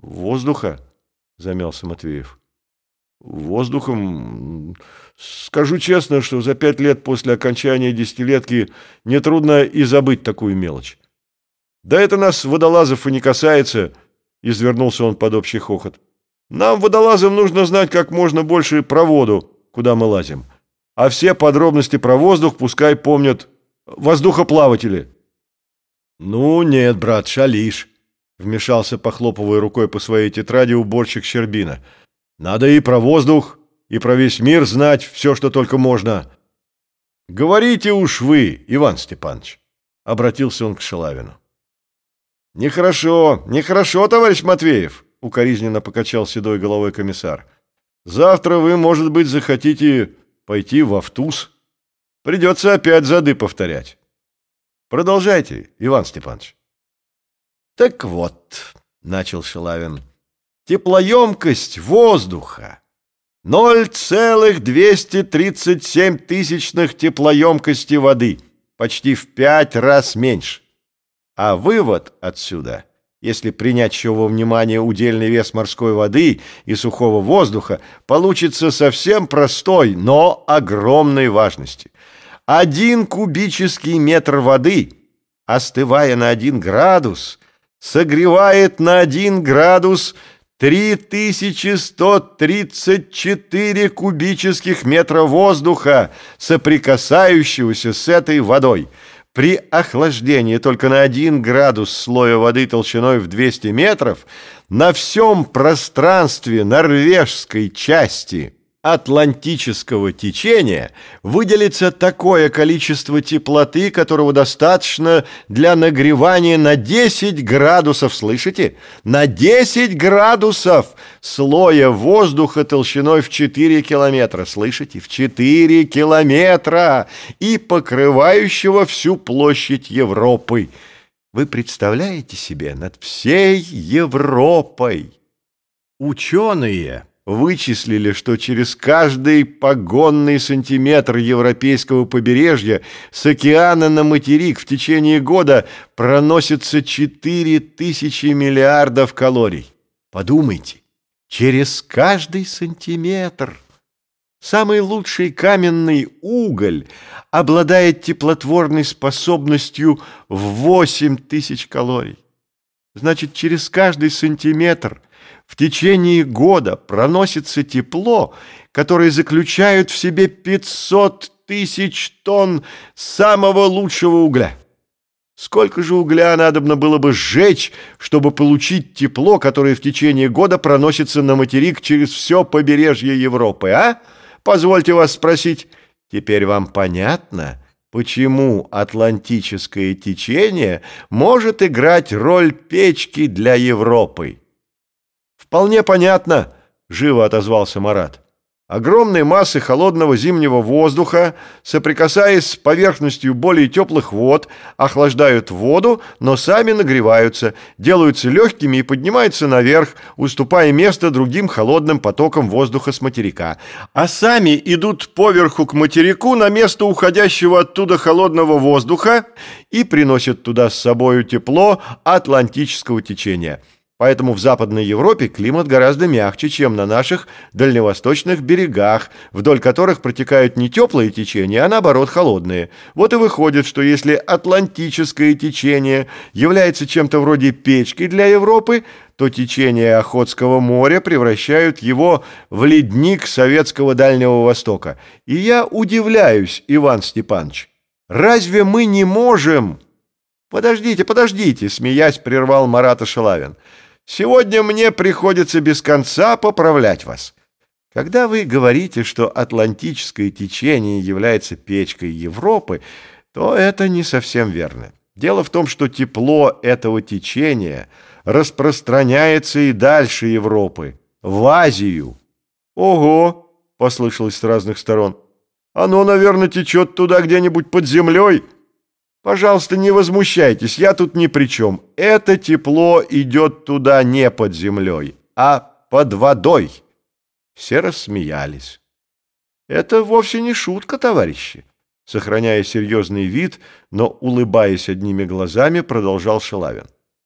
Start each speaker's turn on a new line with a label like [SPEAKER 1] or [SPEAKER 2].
[SPEAKER 1] Воздуха? Замялся Матвеев. Воздухом... Скажу честно, что за пять лет после окончания десятилетки нетрудно и забыть такую мелочь. Да это нас, водолазов, и не касается, извернулся он под общий хохот. Нам, водолазам, нужно знать как можно больше про воду, куда мы лазим. А все подробности про воздух пускай помнят воздухоплаватели. Ну нет, брат, шалишь, вмешался, похлопывая рукой по своей тетради уборщик Щербина. Надо и про воздух, и про весь мир знать все, что только можно. Говорите уж вы, Иван Степанович, обратился он к Шелавину. Нехорошо, нехорошо, товарищ Матвеев, укоризненно покачал седой головой комиссар. Завтра вы, может быть, захотите пойти в Автуз. Придется опять зады повторять. Продолжайте, Иван Степанович. Так вот, начал Шелавин, теплоемкость воздуха 0,237 тысячных теплоемкости воды, почти в пять раз меньше. А вывод отсюда, если принять еще во внимание удельный вес морской воды и сухого воздуха, получится совсем простой, но огромной важности. Один кубический метр воды, остывая на один градус, согревает на один градус 3134 кубических метра воздуха, соприкасающегося с этой водой. При охлаждении только на 1 градус слоя воды толщиной в 200 метров на всем пространстве норвежской части – атлантического течения выделится такое количество теплоты, которого достаточно для нагревания на 10 градусов, слышите? На 10 градусов слоя воздуха толщиной в 4 километра, слышите? В 4 километра и покрывающего всю площадь Европы. Вы представляете себе над всей Европой? Ученые вычислили, что через каждый погонный сантиметр европейского побережья с океана на материк в течение года проносится 4000 миллиардов калорий. Подумайте, через каждый сантиметр. Самый лучший каменный уголь обладает теплотворной способностью в 8 тысяч калорий. Значит, через каждый сантиметр – в течение года проносится тепло, которое заключает в себе 500 тысяч тонн самого лучшего угля. Сколько же угля надобно было бы сжечь, чтобы получить тепло, которое в течение года проносится на материк через все побережье Европы, а? Позвольте вас спросить. Теперь вам понятно, почему атлантическое течение может играть роль печки для Европы? «Вполне понятно», — живо отозвался Марат. Огромные массы холодного зимнего воздуха, соприкасаясь с поверхностью более теплых вод, охлаждают воду, но сами нагреваются, делаются легкими и поднимаются наверх, уступая место другим холодным потокам воздуха с материка. А сами идут поверху к материку на место уходящего оттуда холодного воздуха и приносят туда с собою тепло атлантического течения. Поэтому в Западной Европе климат гораздо мягче, чем на наших дальневосточных берегах, вдоль которых протекают не теплые течения, а наоборот холодные. Вот и выходит, что если Атлантическое течение является чем-то вроде печки для Европы, то течение Охотского моря превращают его в ледник советского Дальнего Востока. И я удивляюсь, Иван Степанович, разве мы не можем... «Подождите, подождите!» — смеясь прервал Марата Шелавин. Сегодня мне приходится без конца поправлять вас. Когда вы говорите, что атлантическое течение является печкой Европы, то это не совсем верно. Дело в том, что тепло этого течения распространяется и дальше Европы, в Азию. «Ого!» — послышалось с разных сторон. «Оно, наверное, течет туда где-нибудь под землей». Пожалуйста, не возмущайтесь, я тут ни при чем. Это тепло идет туда не под землей, а под водой. Все рассмеялись. Это вовсе не шутка, товарищи. Сохраняя серьезный вид, но улыбаясь одними глазами, продолжал Шелавин.